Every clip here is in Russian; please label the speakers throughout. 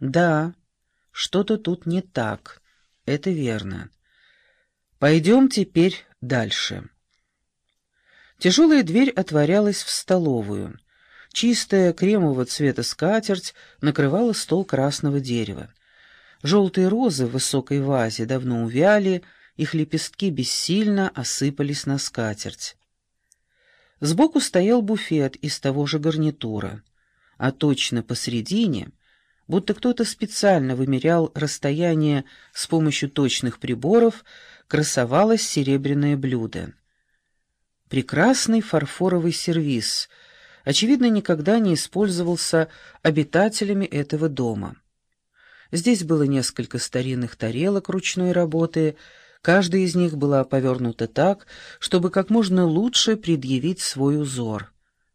Speaker 1: Да, что-то тут не так, это верно. Пойдем теперь дальше. Тяжелая дверь отворялась в столовую. Чистая кремового цвета скатерть накрывала стол красного дерева. Желтые розы в высокой вазе давно увяли, их лепестки бессильно осыпались на скатерть. Сбоку стоял буфет из того же гарнитура, а точно посредине, будто кто-то специально вымерял расстояние с помощью точных приборов, красовалось серебряное блюдо. Прекрасный фарфоровый сервиз, очевидно, никогда не использовался обитателями этого дома. Здесь было несколько старинных тарелок ручной работы, каждая из них была повернута так, чтобы как можно лучше предъявить свой узор.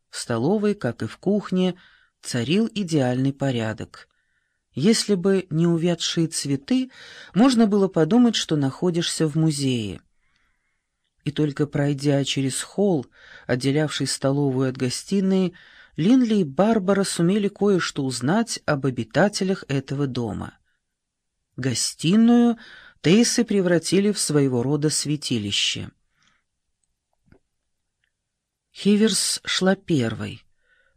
Speaker 1: В столовой, как и в кухне, царил идеальный порядок. Если бы не увядшие цветы, можно было подумать, что находишься в музее. И только пройдя через холл, отделявший столовую от гостиной, Линли и Барбара сумели кое-что узнать об обитателях этого дома. Гостиную Тейсы превратили в своего рода святилище. Хиверс шла первой,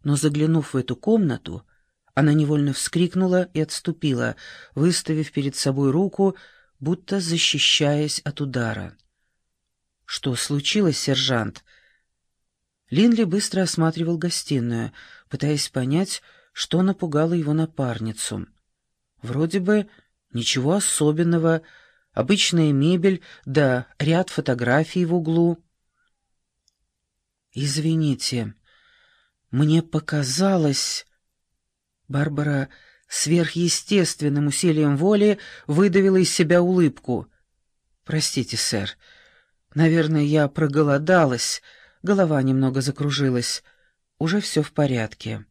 Speaker 1: но, заглянув в эту комнату, она невольно вскрикнула и отступила, выставив перед собой руку, будто защищаясь от удара. «Что случилось, сержант?» Линли быстро осматривал гостиную, пытаясь понять, что напугало его напарницу. Вроде бы ничего особенного, обычная мебель, да ряд фотографий в углу. «Извините, мне показалось...» Барбара сверхъестественным усилием воли выдавила из себя улыбку. «Простите, сэр. Наверное, я проголодалась, голова немного закружилась. Уже все в порядке».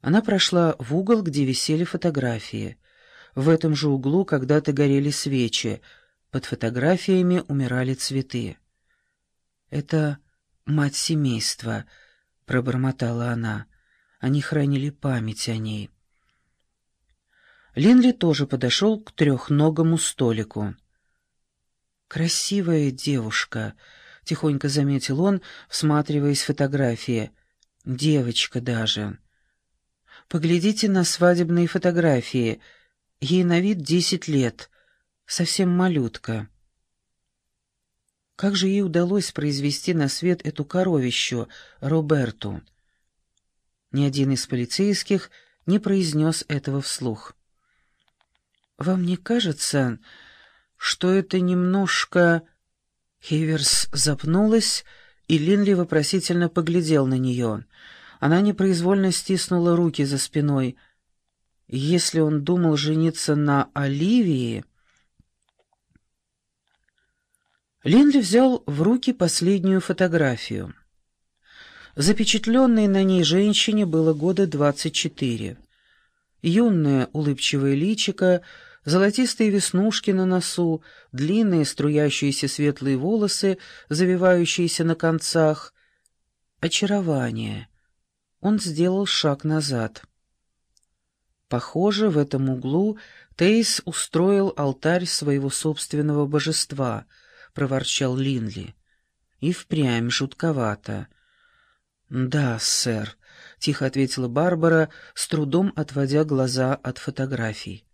Speaker 1: Она прошла в угол, где висели фотографии. В этом же углу когда-то горели свечи. Под фотографиями умирали цветы. «Это мать семейства», — пробормотала она. Они хранили память о ней. Линли тоже подошел к трехногому столику. «Красивая девушка», — тихонько заметил он, всматриваясь в фотографии. «Девочка даже». «Поглядите на свадебные фотографии. Ей на вид десять лет. Совсем малютка». Как же ей удалось произвести на свет эту коровищу, Роберту? Ни один из полицейских не произнес этого вслух. «Вам не кажется, что это немножко...» Хейверс запнулась, и Линли вопросительно поглядел на нее. Она непроизвольно стиснула руки за спиной. Если он думал жениться на Оливии... Линли взял в руки последнюю фотографию. Запечатленной на ней женщине было года двадцать четыре. Юное улыбчивое личико, золотистые веснушки на носу, длинные струящиеся светлые волосы, завивающиеся на концах. Очарование. Он сделал шаг назад. Похоже, в этом углу Тейс устроил алтарь своего собственного божества, — проворчал Линли. И впрямь жутковато. «Да, сэр», — тихо ответила Барбара, с трудом отводя глаза от фотографий.